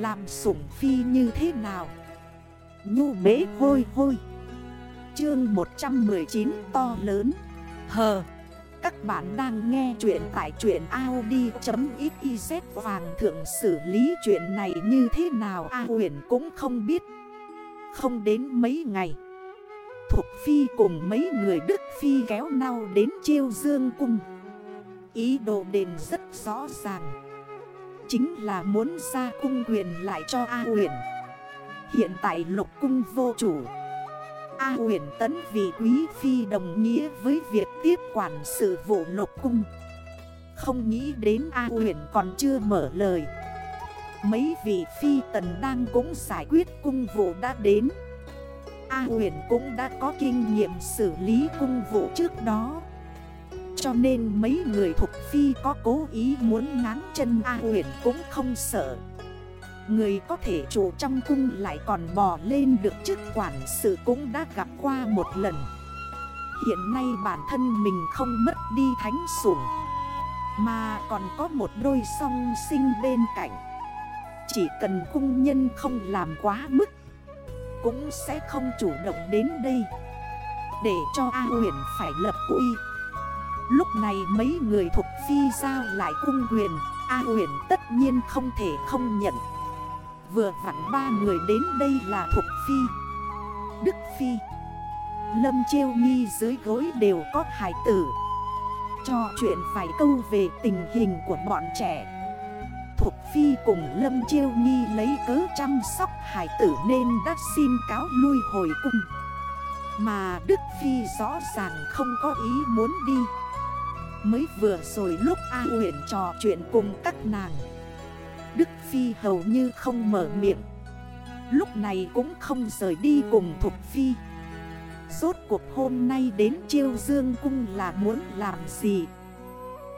Làm sủng phi như thế nào? Nhu bế hôi hôi. Chương 119 to lớn. Hờ, Các bạn đang nghe chuyện tại chuyện Audi.xyz Hoàng thượng xử lý chuyện này như thế nào A huyền cũng không biết. Không đến mấy ngày Thục Phi cùng mấy người Đức Phi kéo nhau đến chiêu dương cung. Ý đồ đền rất rõ ràng. Chính là muốn ra cung quyền lại cho A huyền Hiện tại lục cung vô chủ. A huyền tấn vì quý phi đồng nghĩa với việc tiếp quản sự vụ lục cung. Không nghĩ đến A huyền còn chưa mở lời. Mấy vị phi tần đang cũng giải quyết cung vụ đã đến. A huyền cũng đã có kinh nghiệm xử lý cung vụ trước đó. Cho nên mấy người thuộc phi có cố ý muốn ngáng chân A huyền cũng không sợ. Người có thể chủ trong cung lại còn bò lên được chức quản sự cũng đã gặp qua một lần. Hiện nay bản thân mình không mất đi thánh sủng, Mà còn có một đôi song sinh bên cạnh. Chỉ cần cung nhân không làm quá mức, Cũng sẽ không chủ động đến đây. Để cho A huyền phải lập quy Lúc này mấy người thuộc phi giao lại cung quyền. A huyền tất nhiên không thể không nhận. Vừa vặn ba người đến đây là thuộc Phi. Đức Phi. Lâm Chiêu Nghi dưới gối đều có hải tử. Cho chuyện phải câu về tình hình của bọn trẻ. Thục Phi cùng Lâm Chiêu Nghi lấy cớ chăm sóc hải tử nên đã xin cáo lui hồi cung. Mà Đức Phi rõ ràng không có ý muốn đi. Mới vừa rồi lúc A huyện trò chuyện cùng các nàng. Đức Phi hầu như không mở miệng. Lúc này cũng không rời đi cùng Thục Phi. Rốt cuộc hôm nay đến chiêu dương cung là muốn làm gì?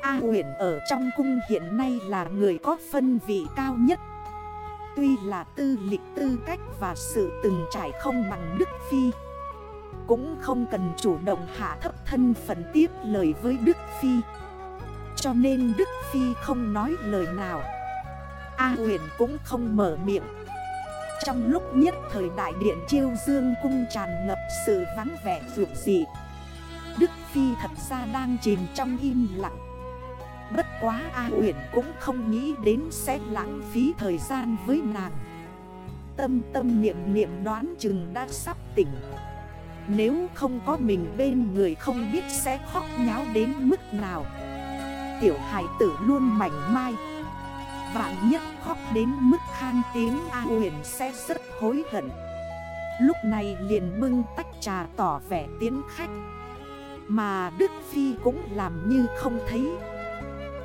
A huyện ở trong cung hiện nay là người có phân vị cao nhất. Tuy là tư lịch tư cách và sự từng trải không bằng Đức Phi cũng không cần chủ động hạ thấp thân phận tiếp lời với Đức Phi. Cho nên Đức Phi không nói lời nào. A huyền cũng không mở miệng. Trong lúc nhất thời đại điện chiêu dương cung tràn ngập sự vắng vẻ vượt dị, Đức Phi thật ra đang chìm trong im lặng. Bất quá A huyền cũng không nghĩ đến sẽ lãng phí thời gian với nàng. Tâm tâm niệm niệm đoán chừng đã sắp tỉnh. Nếu không có mình bên người không biết sẽ khóc nháo đến mức nào. Tiểu hải tử luôn mảnh mai. Vạn nhất khóc đến mức khan tiếng A huyền sẽ rất hối hận. Lúc này liền bưng tách trà tỏ vẻ tiến khách. Mà Đức Phi cũng làm như không thấy.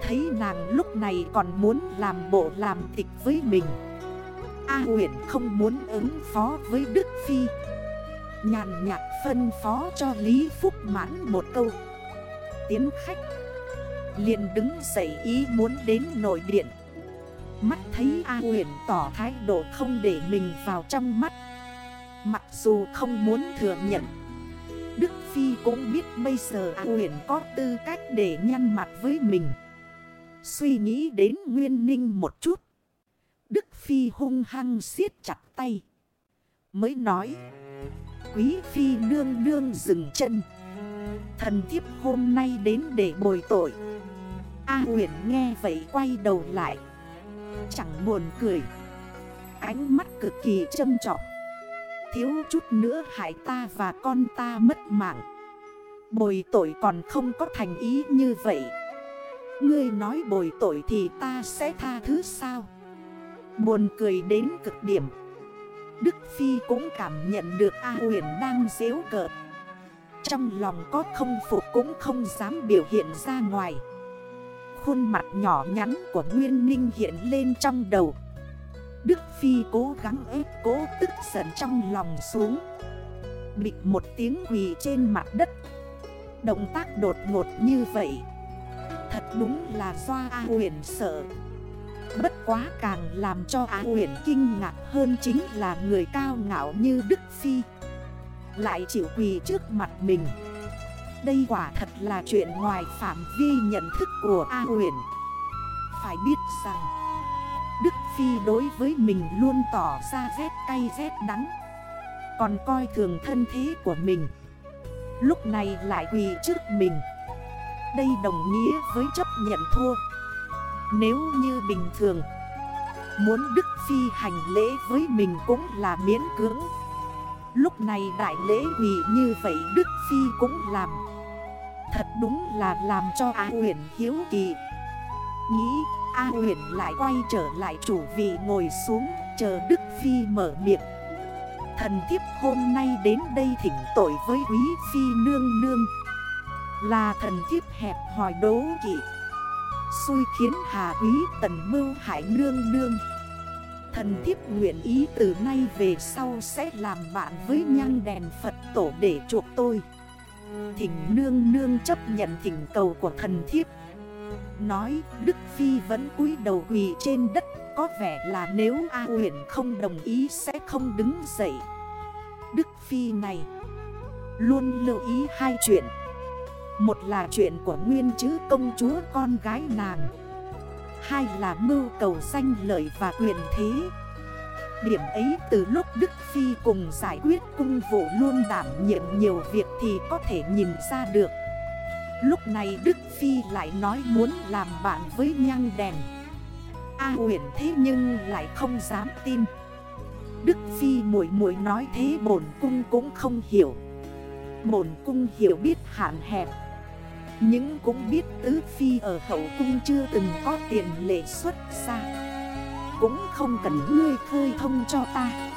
Thấy nàng lúc này còn muốn làm bộ làm tịch với mình. A huyền không muốn ứng phó với Đức Phi. Nhàn nhạt phân phó cho Lý Phúc mãn một câu. Tiến khách. Liền đứng dậy ý muốn đến nội điện. Mắt thấy A huyền tỏ thái độ không để mình vào trong mắt. Mặc dù không muốn thừa nhận, Đức Phi cũng biết bây giờ A huyền có tư cách để nhăn mặt với mình. Suy nghĩ đến Nguyên Ninh một chút, Đức Phi hung hăng siết chặt tay, Mới nói Quý Phi nương nương dừng chân. Thần thiếp hôm nay đến để bồi tội. A huyền nghe vậy quay đầu lại. Chẳng buồn cười. Ánh mắt cực kỳ châm trọng. Thiếu chút nữa hại ta và con ta mất mạng. Bồi tội còn không có thành ý như vậy. Ngươi nói bồi tội thì ta sẽ tha thứ sao? Buồn cười đến cực điểm. Đức Phi cũng cảm nhận được A huyền đang dễu cợt. Trong lòng có không phục cũng không dám biểu hiện ra ngoài. Khuôn mặt nhỏ nhắn của Nguyên Ninh hiện lên trong đầu. Đức Phi cố gắng ép, cố tức giận trong lòng xuống. Bịch một tiếng quỳ trên mặt đất. Động tác đột ngột như vậy. Thật đúng là do A huyền sợ. Bất quá càng làm cho Á huyền kinh ngạc hơn chính là người cao ngạo như Đức Phi. Lại chịu quỳ trước mặt mình. Đây quả thật là chuyện ngoài phạm vi nhận thức của A huyền Phải biết rằng, Đức Phi đối với mình luôn tỏ ra rét cay rét đắng. Còn coi thường thân thế của mình. Lúc này lại quỳ trước mình. Đây đồng nghĩa với chấp nhận thua. Nếu như bình thường, Muốn Đức Phi hành lễ với mình cũng là miễn cưỡng. Lúc này đại lễ quỳ như vậy Đức Phi cũng làm. Thật đúng là làm cho A huyền hiếu kỳ. Nghĩ, A huyền lại quay trở lại chủ vị ngồi xuống, Chờ Đức Phi mở miệng. Thần thiếp hôm nay đến đây thỉnh tội với quý Phi nương nương. Là thần thiếp hẹp hỏi đố kỵ. Xui khiến hà quý tần mưu hại nương nương. Thần thiếp nguyện ý từ nay về sau sẽ làm bạn với nhang đèn Phật tổ để chuộc tôi. Thỉnh nương nương chấp nhận thỉnh cầu của thần thiếp. Nói, Đức Phi vẫn cúi đầu quỳ trên đất, Có vẻ là nếu A huyền không đồng ý sẽ không đứng dậy. Đức Phi này, Luôn lưu ý hai chuyện. Một là chuyện của nguyên chữ công chúa con gái nàng. Hai là mưu cầu danh lợi và quyền thế. Điểm ấy từ lúc Đức Phi cùng giải quyết cung vụ luôn đảm nhiệm nhiều việc thì có thể nhìn ra được. Lúc này Đức Phi lại nói muốn làm bạn với nhang đèn. A huyền thế nhưng lại không dám tin. Đức Phi muội muội nói thế bổn cung cũng không hiểu. Bổn cung hiểu biết hạn hẹp. Nhưng cũng biết tứ Phi ở hậu cung chưa từng có tiền lệ xuất xa. Cũng không cần ngươi khơi thông cho ta.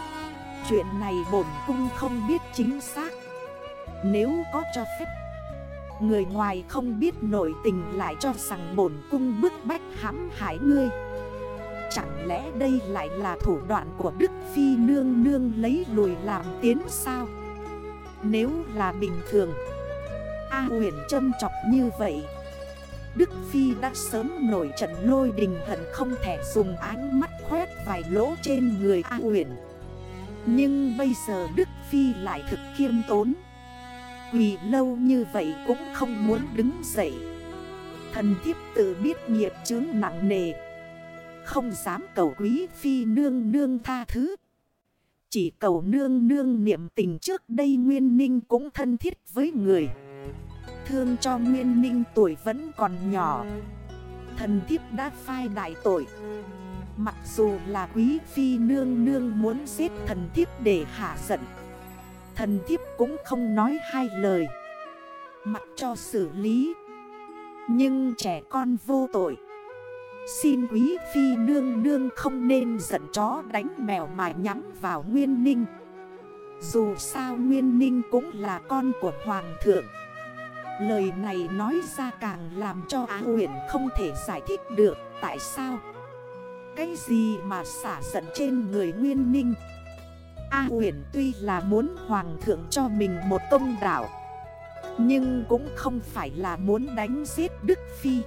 Chuyện này bổn cung không biết chính xác. Nếu có cho phép, Người ngoài không biết nổi tình lại cho rằng bổn cung bức bách hãm hại ngươi. Chẳng lẽ đây lại là thủ đoạn của Đức Phi nương nương lấy lùi làm tiến sao? Nếu là bình thường A huyền châm chọc như vậy. Đức Phi đã sớm nổi trận lôi đình hận không thể dùng ánh mắt khoét vài lỗ trên người A Uyển Nhưng bây giờ Đức Phi lại thực khiêm tốn. Quỳ lâu như vậy cũng không muốn đứng dậy. Thần thiếp tự biết nghiệp chướng nặng nề. Không dám cầu quý phi nương nương tha thứ. Chỉ cầu nương nương niệm tình trước đây Nguyên Ninh cũng thân thiết với người. Thương cho Nguyên Ninh tuổi vẫn còn nhỏ. Thần thiếp đã phai đại tội. Mặc dù là quý phi nương nương muốn giết thần thiếp để hạ giận, Thần thiếp cũng không nói hai lời. Mặc cho xử lý. Nhưng trẻ con vô tội. Xin quý phi nương nương không nên giận chó đánh mèo mà nhắm vào Nguyên Ninh Dù sao Nguyên Ninh cũng là con của Hoàng thượng. Lời này nói ra càng làm cho Á huyền không thể giải thích được Tại sao? Cái gì mà xả giận trên người Nguyên Ninh? A huyền tuy là muốn hoàng thượng cho mình một công đảo Nhưng cũng không phải là muốn đánh giết Đức Phi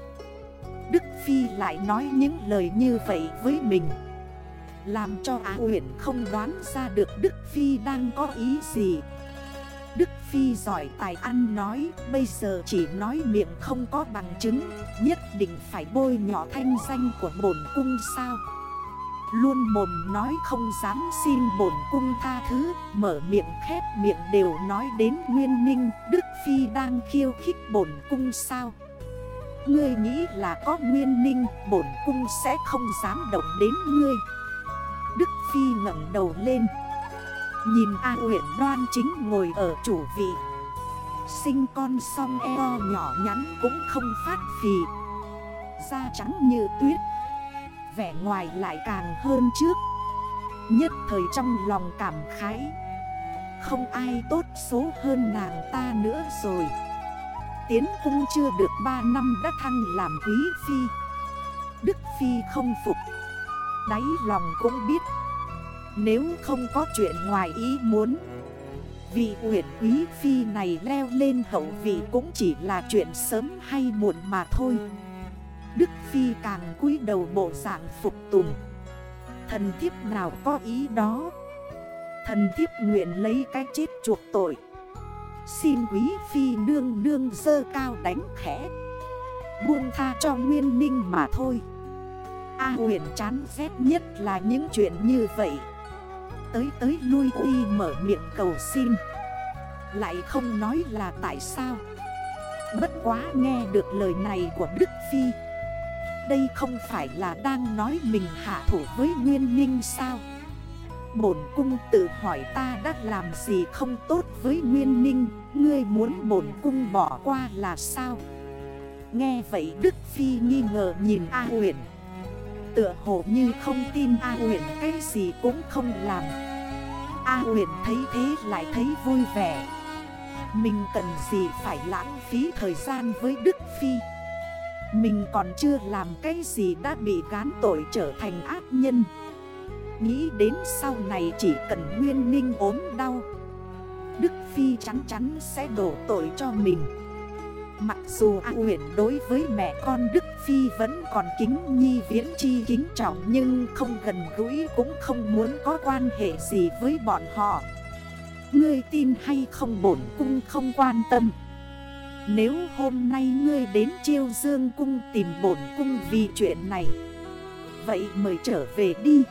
Đức Phi lại nói những lời như vậy với mình, Làm cho Á huyền không đoán ra được Đức Phi đang có ý gì Phi giỏi tài ăn nói, Bây giờ chỉ nói miệng không có bằng chứng, Nhất định phải bôi nhỏ thanh danh của bổn cung sao? Luôn mồm nói không dám xin bổn cung tha thứ, Mở miệng khép miệng đều nói đến Nguyên Ninh Đức Phi đang khiêu khích bổn cung sao? Ngươi nghĩ là có Nguyên Ninh Bổn cung sẽ không dám động đến ngươi. Đức Phi ngẩng đầu lên Nhìn A uyển đoan chính ngồi ở chủ vị. Sinh con song eo nhỏ nhắn cũng không phát phì. Da trắng như tuyết. Vẻ ngoài lại càng hơn trước. Nhất thời trong lòng cảm khái. Không ai tốt số hơn nàng ta nữa rồi. Tiến cung chưa được 3 năm đã thăng làm quý phi. Đức phi không phục. Đáy lòng cũng biết. Nếu không có chuyện ngoài ý muốn, Vị uyển quý phi này leo lên hậu vị cũng chỉ là chuyện sớm hay muộn mà thôi. Đức Phi càng cúi đầu bộ dạng phục tùng. Thần thiếp nào có ý đó? Thần thiếp nguyện lấy cái chết chuộc tội. Xin quý phi nương nương dơ cao đánh khẽ. Buông tha cho nguyên ninh mà thôi. A huyền chán ghét nhất là những chuyện như vậy. Tới tới lui uy mở miệng cầu xin. Lại không nói là tại sao. Bất quá nghe được lời này của Đức Phi. Đây không phải là đang nói mình hạ thủ với Nguyên Ninh sao? Bổn cung tự hỏi ta đã làm gì không tốt với Nguyên Ninh Ngươi muốn bổn cung bỏ qua là sao? Nghe vậy Đức Phi nghi ngờ nhìn A huyền Tựa hồ như không tin A huyền cái gì cũng không làm. A huyền thấy thế lại thấy vui vẻ. Mình cần gì phải lãng phí thời gian với Đức Phi? Mình còn chưa làm cái gì đã bị gán tội trở thành ác nhân. Nghĩ đến sau này chỉ cần Nguyên Ninh ốm đau, Đức Phi chắn chắn sẽ đổ tội cho mình. Mặc dù A Nguyễn đối với mẹ con Đức Phi vẫn còn kính nhi viễn chi kính trọng Nhưng không gần gũi, cũng không muốn có quan hệ gì với bọn họ. Ngươi tin hay không bổn cung không quan tâm. Nếu hôm nay ngươi đến chiêu dương cung tìm bổn cung vì chuyện này, Vậy mời trở về đi.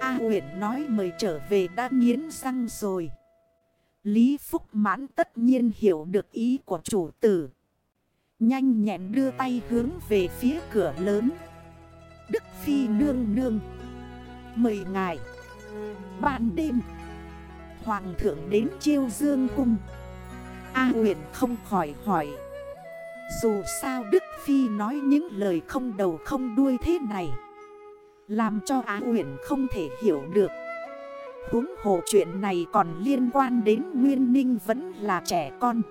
A Nguyễn nói mời trở về đã nghiến răng rồi. Lý Phúc Mãn tất nhiên hiểu được ý của chủ tử. Nhanh nhẹn đưa tay hướng về phía cửa lớn. Đức Phi nương nương. Mời ngài. Ban đêm. Hoàng thượng đến chiêu dương cung. A huyện không khỏi hỏi. Dù sao Đức Phi nói những lời không đầu không đuôi thế này. Làm cho Á huyện không thể hiểu được huống hồ chuyện này còn liên quan đến Nguyên Ninh vẫn là trẻ con.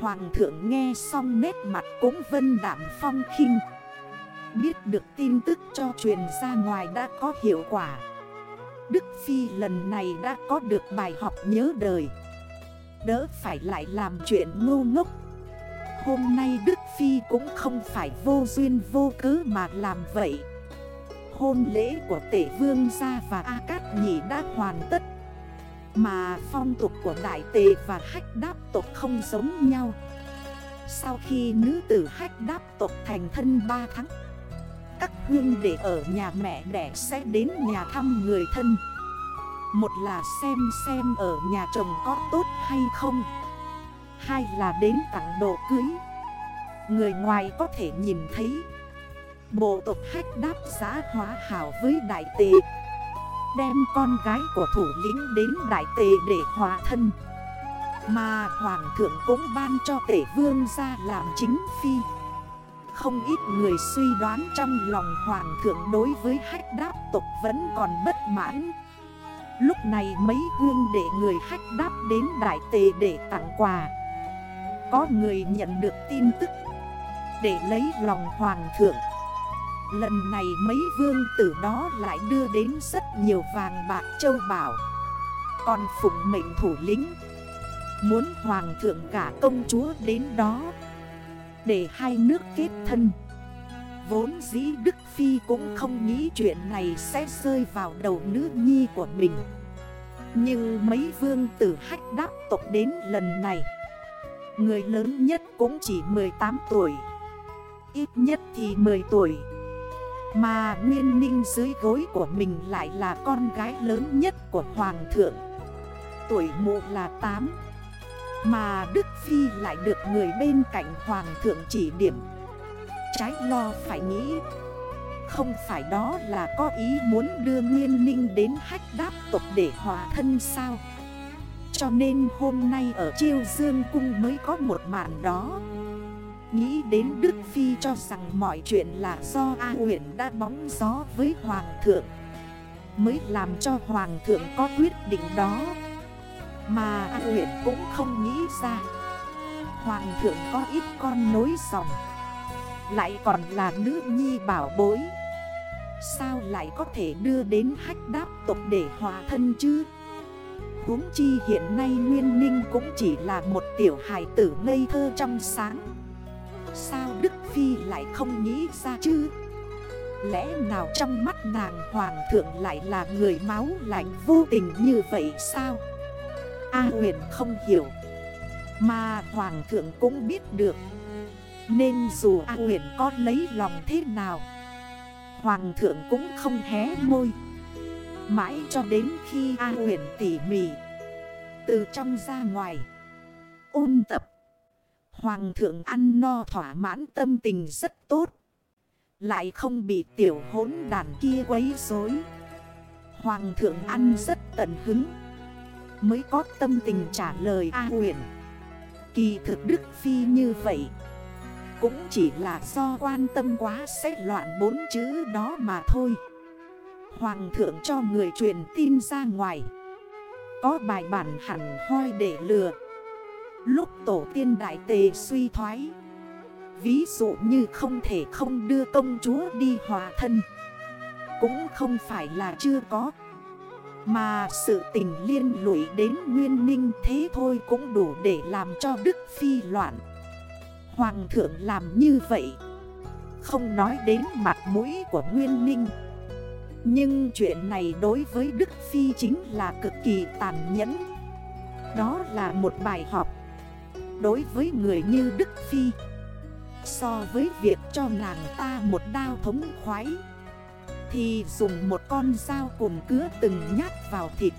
Hoàng thượng nghe xong nét mặt cũng vân đảm phong khinh. Biết được tin tức cho truyền ra ngoài đã có hiệu quả. Đức Phi lần này đã có được bài học nhớ đời. Đỡ phải lại làm chuyện ngu ngốc. Hôm nay Đức Phi cũng không phải vô duyên vô cớ mà làm vậy hôn lễ của tể vương gia và A Cát Nhị đã hoàn tất. Mà phong tục của đại tề và hách đáp tộc không giống nhau. Sau khi nữ tử hách đáp tộc thành thân 3 tháng, Các hương để ở nhà mẹ đẻ sẽ đến nhà thăm người thân. Một là xem xem ở nhà chồng có tốt hay không. Hai là đến tặng độ cưới. Người ngoài có thể nhìn thấy. Bộ tộc hách đáp giá hóa hảo với đại tề. Đem con gái của thủ lĩnh đến đại tề để hòa thân. Mà hoàng thượng cũng ban cho tể vương ra làm chính phi. Không ít người suy đoán trong lòng hoàng thượng đối với hách đáp tộc vẫn còn bất mãn. Lúc này mấy hương để người hách đáp đến đại tề để tặng quà. Có người nhận được tin tức. Để lấy lòng hoàng thượng Lần này mấy vương tử đó lại đưa đến rất nhiều vàng bạc châu bảo. Còn phụng mệnh thủ lĩnh. Muốn hoàng thượng cả công chúa đến đó. Để hai nước kết thân. Vốn dĩ Đức Phi cũng không nghĩ chuyện này sẽ rơi vào đầu nữ nhi của mình. Nhưng mấy vương tử hách đáp tộc đến lần này. Người lớn nhất cũng chỉ 18 tuổi. Ít nhất thì 10 tuổi mà Nguyên Ninh dưới gối của mình lại là con gái lớn nhất của Hoàng thượng. Tuổi mụ là 8 Mà Đức Phi lại được người bên cạnh Hoàng thượng chỉ điểm. Trái lo phải nghĩ. Không phải đó là có ý muốn đưa Nguyên Ninh đến hách đáp tộc để hòa thân sao? Cho nên hôm nay ở Chiêu Dương Cung mới có một màn đó. Nghĩ đến Đức Phi cho rằng mọi chuyện là do A huyện đã bóng gió với Hoàng thượng. Mới làm cho Hoàng thượng có quyết định đó. Mà A huyện cũng không nghĩ ra. Hoàng thượng có ít con nối dòng. Lại còn là nữ nhi bảo bối. Sao lại có thể đưa đến hách đáp tộc để hòa thân chứ? Huống chi hiện nay Nguyên Ninh cũng chỉ là một tiểu hài tử ngây thơ trong sáng. Sao Đức Phi lại không nghĩ ra chứ? Lẽ nào trong mắt nàng hoàng thượng lại là người máu lạnh vô tình như vậy sao? A huyền không hiểu, Mà hoàng thượng cũng biết được. Nên dù A huyền có lấy lòng thế nào, Hoàng thượng cũng không hé môi. Mãi cho đến khi A huyền tỉ mỉ, Từ trong ra ngoài, Ôn tập Hoàng thượng ăn no thỏa mãn tâm tình rất tốt. Lại không bị tiểu hốn đàn kia quấy rối. Hoàng thượng ăn rất tận hứng. Mới có tâm tình trả lời A huyền. Kỳ thực Đức Phi như vậy, Cũng chỉ là do quan tâm quá xét loạn bốn chữ đó mà thôi. Hoàng thượng cho người truyền tin ra ngoài. Có bài bản hẳn hoi để lừa. Lúc tổ tiên đại tề suy thoái, Ví dụ như không thể không đưa công chúa đi hòa thân, Cũng không phải là chưa có, Mà sự tình liên lụy đến nguyên ninh thế thôi cũng đủ để làm cho Đức Phi loạn. Hoàng thượng làm như vậy, Không nói đến mặt mũi của nguyên ninh. Nhưng chuyện này đối với Đức Phi chính là cực kỳ tàn nhẫn. Đó là một bài học. Đối với người như Đức Phi. So với việc cho nàng ta một đao thống khoái, Thì dùng một con dao cùng cứa từng nhát vào thịt.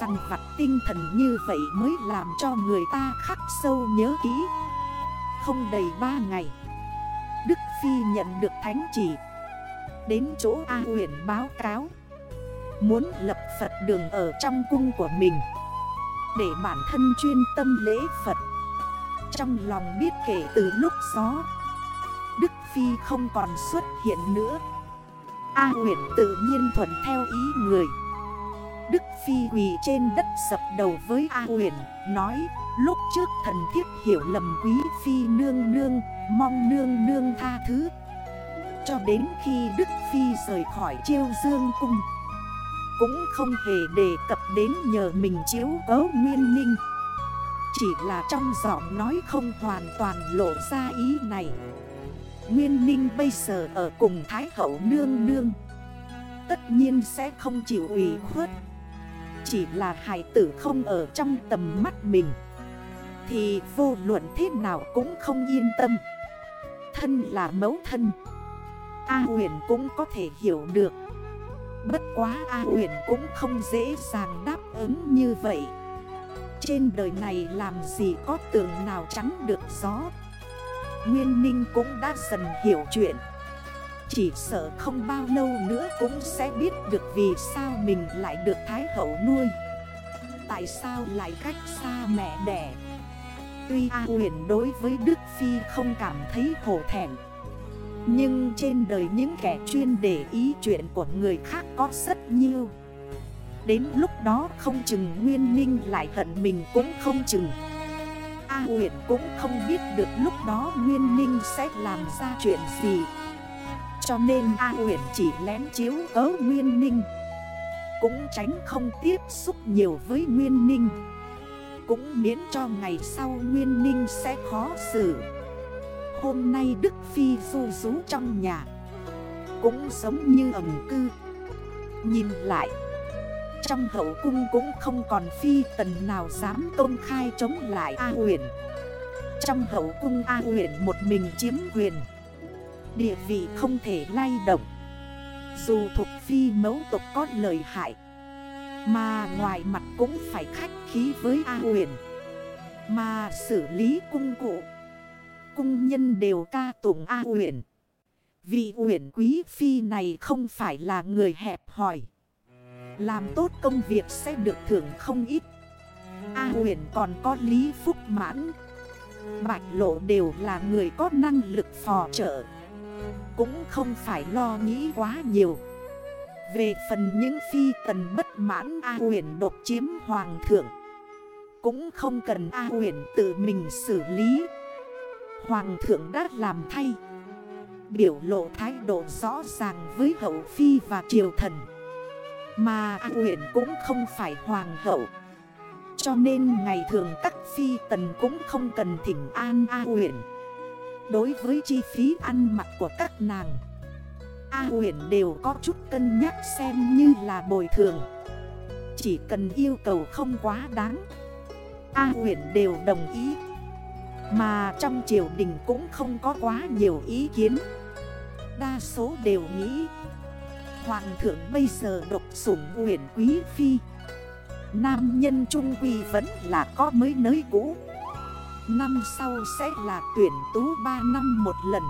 Săn vặt tinh thần như vậy mới làm cho người ta khắc sâu nhớ kỹ Không đầy ba ngày, Đức Phi nhận được thánh chỉ. Đến chỗ A huyện báo cáo, Muốn lập Phật đường ở trong cung của mình, Để bản thân chuyên tâm lễ Phật trong lòng biết kể từ lúc gió. Đức Phi không còn xuất hiện nữa. A huyện tự nhiên thuận theo ý người. Đức Phi quỳ trên đất sập đầu với A huyền, Nói, lúc trước thần thiết hiểu lầm quý Phi nương nương, Mong nương nương tha thứ. Cho đến khi Đức Phi rời khỏi chiêu dương cung, Cũng không hề đề cập đến nhờ mình chiếu cấu nguyên ninh chỉ là trong giọng nói không hoàn toàn lộ ra ý này. Nguyên Ninh bây giờ ở cùng Thái Hậu Nương Nương. Tất nhiên sẽ không chịu ủy khuất. Chỉ là hải tử không ở trong tầm mắt mình. Thì vô luận thế nào cũng không yên tâm. Thân là mẫu thân. A huyền cũng có thể hiểu được. Bất quá A huyền cũng không dễ dàng đáp ứng như vậy trên đời này làm gì có tường nào trắng được gió. Nguyên Ninh cũng đã dần hiểu chuyện. Chỉ sợ không bao lâu nữa cũng sẽ biết được vì sao mình lại được Thái Hậu nuôi. Tại sao lại cách xa mẹ đẻ? Tuy A huyền đối với Đức Phi không cảm thấy hổ thẹn, Nhưng trên đời những kẻ chuyên để ý chuyện của người khác có rất nhiều. Đến lúc đó không chừng Nguyên Ninh lại hận mình cũng không chừng. A huyện cũng không biết được lúc đó Nguyên Ninh sẽ làm ra chuyện gì. Cho nên A huyện chỉ lén chiếu cớ Nguyên Ninh. Cũng tránh không tiếp xúc nhiều với Nguyên Ninh. Cũng miễn cho ngày sau Nguyên Ninh sẽ khó xử. Hôm nay Đức Phi du rú trong nhà. Cũng giống như ẩm cư. Nhìn lại trong hậu cung cũng không còn phi tần nào dám công khai chống lại A huyền Trong hậu cung A huyền một mình chiếm quyền. Địa vị không thể lay động. Dù thuộc phi mẫu tục có lời hại, Mà ngoài mặt cũng phải khách khí với A huyền Mà xử lý cung cụ, Cung nhân đều ca tụng A huyền Vị huyền quý phi này không phải là người hẹp hỏi làm tốt công việc sẽ được thưởng không ít. A huyền còn có Lý Phúc Mãn. Bạch Lộ đều là người có năng lực phò trợ. Cũng không phải lo nghĩ quá nhiều. Về phần những phi tần bất mãn, A huyền đột chiếm hoàng thượng. Cũng không cần A huyền tự mình xử lý. Hoàng thượng đã làm thay. Biểu lộ thái độ rõ ràng với hậu phi và triều thần mà A huyện cũng không phải hoàng hậu. Cho nên ngày thường các phi tần cũng không cần thỉnh an A huyện Đối với chi phí ăn mặc của các nàng, A huyện đều có chút cân nhắc xem như là bồi thường. Chỉ cần yêu cầu không quá đáng, A huyện đều đồng ý. Mà trong triều đình cũng không có quá nhiều ý kiến. Đa số đều nghĩ Hoàng thượng bây giờ độc sủng huyền quý phi. Nam nhân trung quy vẫn là có mới nới cũ. Năm sau sẽ là tuyển tú 3 năm một lần.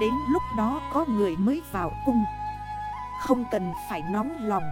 Đến lúc đó có người mới vào cung. Không cần phải nóng lòng.